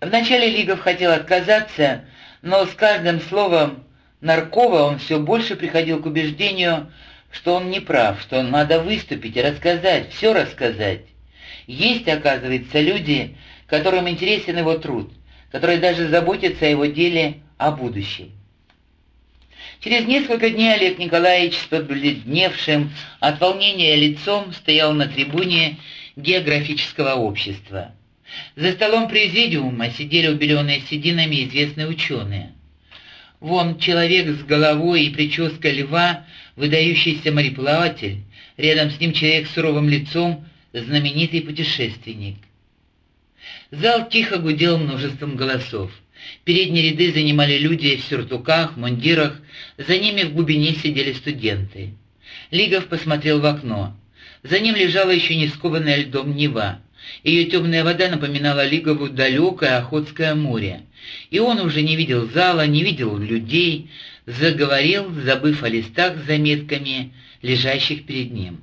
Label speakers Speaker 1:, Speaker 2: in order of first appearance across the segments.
Speaker 1: Вначале Лигов хотел отказаться, но с каждым словом Наркова он все больше приходил к убеждению, что он не прав, что надо выступить и рассказать, все рассказать. Есть, оказывается, люди, которым интересен его труд, которые даже заботятся о его деле, о будущем. Через несколько дней Олег Николаевич с побледневшим от волнения лицом стоял на трибуне географического общества. За столом президиума сидели убеленные сединами известные ученые. Вон человек с головой и прической льва, выдающийся мореплаватель, рядом с ним человек с суровым лицом, знаменитый путешественник. Зал тихо гудел множеством голосов. Передние ряды занимали люди в сюртуках, мундирах, за ними в глубине сидели студенты. Лигов посмотрел в окно. За ним лежала еще не скованная льдом Нева. Ее темная вода напоминала Лигову далекое Охотское море. И он уже не видел зала, не видел людей, заговорил, забыв о листах с заметками, лежащих перед ним.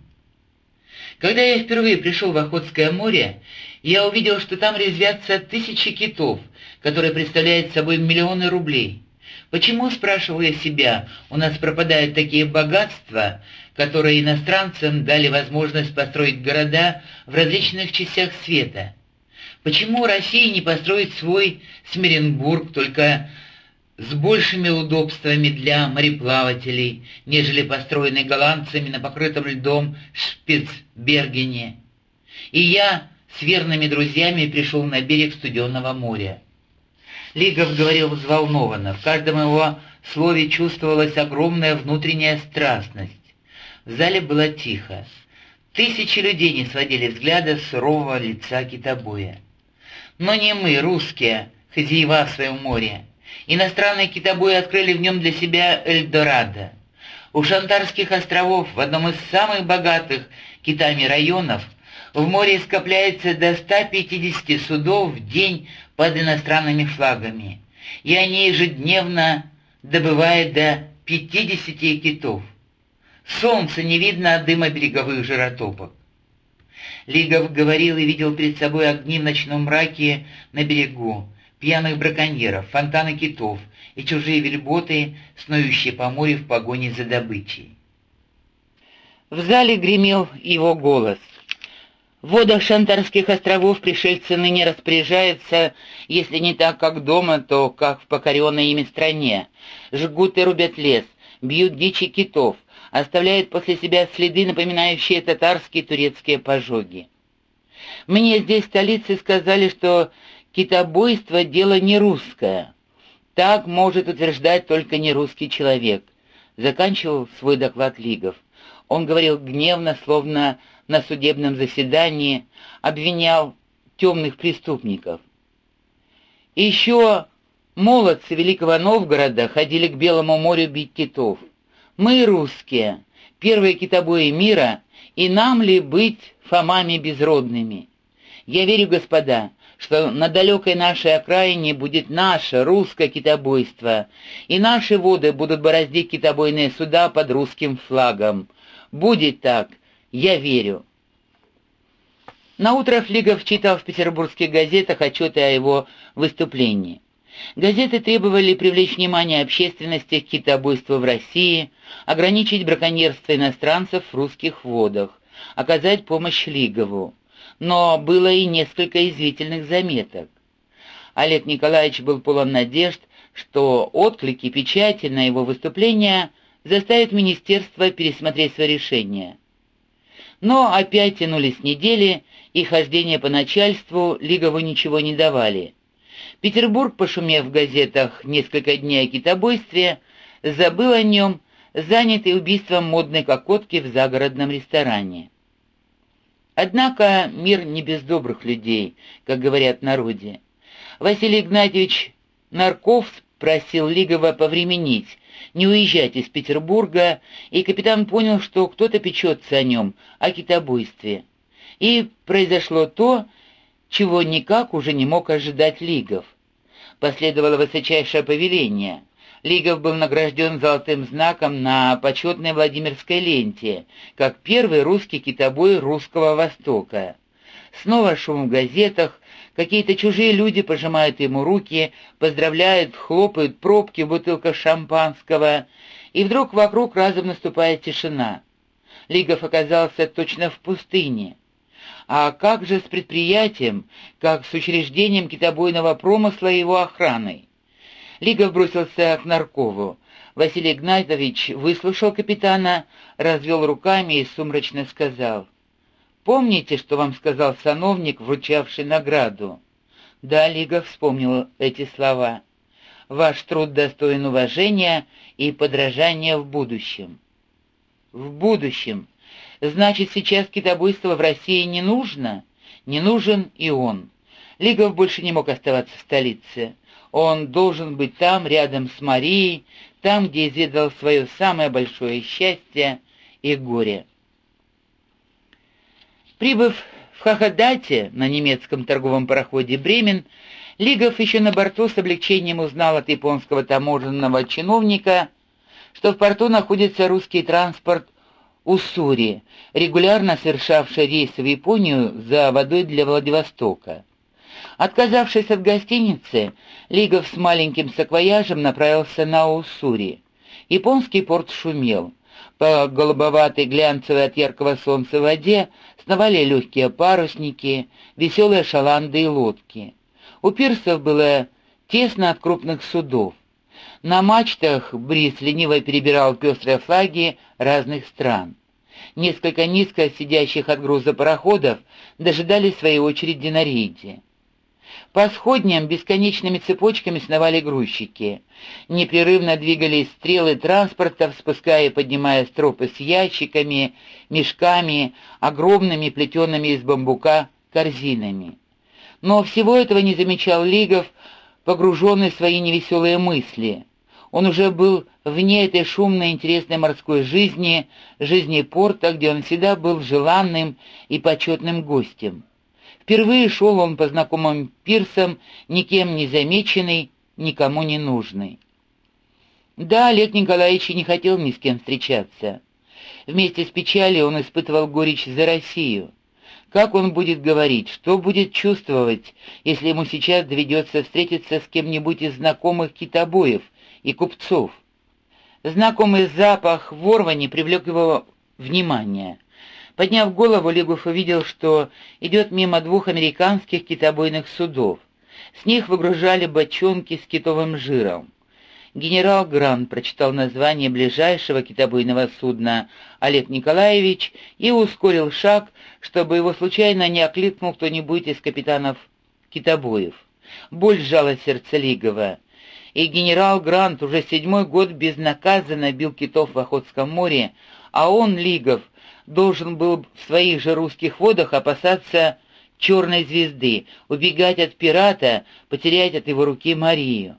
Speaker 1: Когда я впервые пришел в Охотское море, я увидел, что там резвятся тысячи китов, которые представляют собой миллионы рублей. Почему, спрашиваю я себя, у нас пропадают такие богатства, которые иностранцам дали возможность построить города в различных частях света? Почему Россия не построит свой Смиренбург только с большими удобствами для мореплавателей, нежели построенный голландцами на покрытом льдом Шпицбергене? И я с верными друзьями пришел на берег студенного моря. Лигов говорил взволнованно, в каждом его слове чувствовалась огромная внутренняя страстность. В зале было тихо. Тысячи людей не сводили взгляда с сурового лица китобоя. Но не мы, русские, хозяева в своем море. Иностранные китобои открыли в нем для себя Эльдорадо. У Шантарских островов, в одном из самых богатых китами районов, в море скопляется до 150 судов в день под иностранными флагами, и они ежедневно добывают до 50 китов. Солнце не видно от дыма береговых жиротопок. Лигов говорил и видел перед собой огни в ночном мраке на берегу, пьяных браконьеров, фонтаны китов и чужие вельботы, снующие по морю в погоне за добычей. В зале гремел его голос — в водах Шантарских островов пришельцы ныне распоряжаются, если не так, как дома, то как в покоренной ими стране. Жгут и рубят лес, бьют дичи китов, оставляют после себя следы, напоминающие татарские турецкие пожоги. Мне здесь в столице сказали, что китобойство — дело не русское. Так может утверждать только не русский человек. Заканчивал свой доклад Лигов. Он говорил гневно, словно на судебном заседании обвинял темных преступников. еще молодцы Великого Новгорода ходили к Белому морю бить китов. Мы, русские, первые китобои мира, и нам ли быть фомами безродными? Я верю, господа, что на далекой нашей окраине будет наше русское китобойство, и наши воды будут бороздить китобойные суда под русским флагом. Будет так, я верю. Наутро Флигов читал в петербургских газетах отчеты о его выступлении. Газеты требовали привлечь внимание общественности к китобойству в России, ограничить браконьерство иностранцев в русских водах, оказать помощь Лигову. Но было и несколько извительных заметок. Олег Николаевич был полон надежд, что отклики печати на его выступление заставят министерство пересмотреть свое решение. Но опять тянулись недели, и хождение по начальству Лигову ничего не давали. Петербург, пошумев в газетах несколько дней о китобойстве, забыл о нем, занятый убийством модной кокотки в загородном ресторане. Однако мир не без добрых людей, как говорят народе. Василий Игнатьевич Нарков просил Лигова повременить, не уезжать из Петербурга, и капитан понял, что кто-то печется о нем, о китобойстве. И произошло то, чего никак уже не мог ожидать Лигов. Последовало высочайшее повеление. Лигов был награжден золотым знаком на почетной Владимирской ленте, как первый русский китобой русского Востока. Снова шум в газетах, Какие-то чужие люди пожимают ему руки, поздравляют, хлопают пробки в бутылках шампанского, и вдруг вокруг разом наступает тишина. Лигов оказался точно в пустыне. А как же с предприятием, как с учреждением китобойного промысла и его охраной? Лигов бросился к Наркову. Василий Игнатьевич выслушал капитана, развел руками и сумрачно сказал. «Помните, что вам сказал сановник, вручавший награду?» Да, Лигов вспомнил эти слова. «Ваш труд достоин уважения и подражания в будущем». «В будущем», Значит, сейчас китобойство в России не нужно? Не нужен и он. Лигов больше не мог оставаться в столице. Он должен быть там, рядом с Марией, там, где изведал свое самое большое счастье и горе. Прибыв в Хахадате на немецком торговом пароходе «Бремен», Лигов еще на борту с облегчением узнал от японского таможенного чиновника, что в порту находится русский транспорт Уссури, регулярно совершавший рейсы в Японию за водой для Владивостока. Отказавшись от гостиницы, Лигов с маленьким саквояжем направился на Уссури. Японский порт шумел. По голубоватой глянцевой от яркого солнца воде сновали легкие парусники, веселые шаланды и лодки. У пирсов было тесно от крупных судов. На мачтах бриз лениво перебирал пестрые флаги разных стран. Несколько низко сидящих от груза пароходов дожидались своей очереди на рейде. По сходням бесконечными цепочками сновали грузчики. Непрерывно двигались стрелы транспортов, спуская и поднимая стропы с ящиками, мешками, огромными плетенными из бамбука корзинами. Но всего этого не замечал Лигов, погруженный в свои невеселые мысли. Он уже был вне этой шумной интересной морской жизни, жизни порта, где он всегда был желанным и почетным гостем. Впервые шел он по знакомым пирсам, никем не замеченный, никому не нужный. Да, Олег Николаевич не хотел ни с кем встречаться. Вместе с печалью он испытывал горечь за Россию. Как он будет говорить, что будет чувствовать, если ему сейчас доведется встретиться с кем-нибудь из знакомых китобоев, и купцов. Знакомый запах ворвани привлек его внимание. Подняв голову, Лигов увидел, что идет мимо двух американских китобойных судов. С них выгружали бочонки с китовым жиром. Генерал Гран прочитал название ближайшего китобойного судна Олег Николаевич и ускорил шаг, чтобы его случайно не окликнул кто-нибудь из капитанов китобоев. Боль сжала сердце Лигова и генерал Грант уже седьмой год безнаказанно бил китов в Охотском море, а он, Лигов, должен был в своих же русских водах опасаться черной звезды, убегать от пирата, потерять от его руки Марию.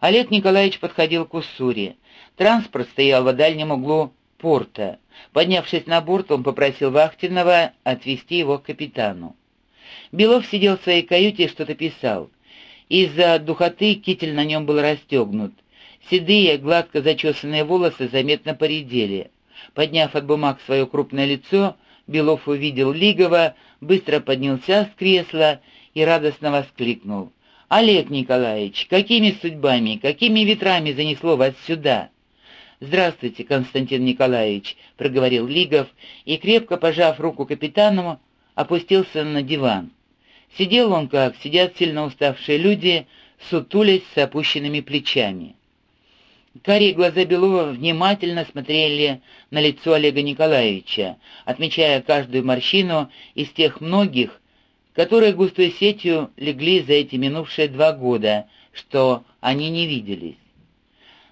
Speaker 1: Олег Николаевич подходил к Уссури. Транспорт стоял в дальнем углу порта. Поднявшись на борт, он попросил вахтенного отвезти его к капитану. Белов сидел в своей каюте и что-то писал. Из-за духоты китель на нем был расстегнут. Седые, гладко зачесанные волосы заметно поредели. Подняв от бумаг свое крупное лицо, Белов увидел Лигова, быстро поднялся с кресла и радостно воскликнул. «Олег Николаевич, какими судьбами, какими ветрами занесло вас сюда?» «Здравствуйте, Константин Николаевич», — проговорил Лигов и, крепко пожав руку капитану, опустился на диван. Сидел он, как сидят сильно уставшие люди, сутулясь с опущенными плечами. Карие глаза Белова внимательно смотрели на лицо Олега Николаевича, отмечая каждую морщину из тех многих, которые густой сетью легли за эти минувшие два года, что они не виделись.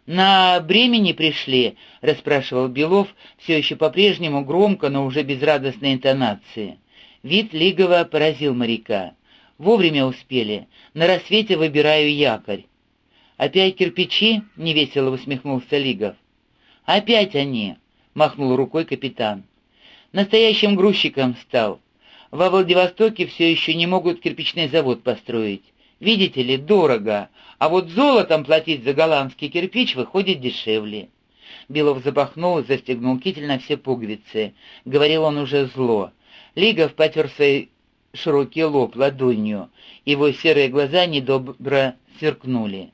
Speaker 1: «На бремени пришли?» — расспрашивал Белов, все еще по-прежнему громко, но уже без радостной интонации. Вид Лигова поразил моряка. «Вовремя успели. На рассвете выбираю якорь». «Опять кирпичи?» — невесело усмехнулся Лигов. «Опять они!» — махнул рукой капитан. «Настоящим грузчиком стал. Во Владивостоке все еще не могут кирпичный завод построить. Видите ли, дорого, а вот золотом платить за голландский кирпич выходит дешевле». Белов запахнул и застегнул китель на все пуговицы. Говорил он уже зло. Лигов потер свои широкий лоб ладонью, его серые глаза недобро сверкнули.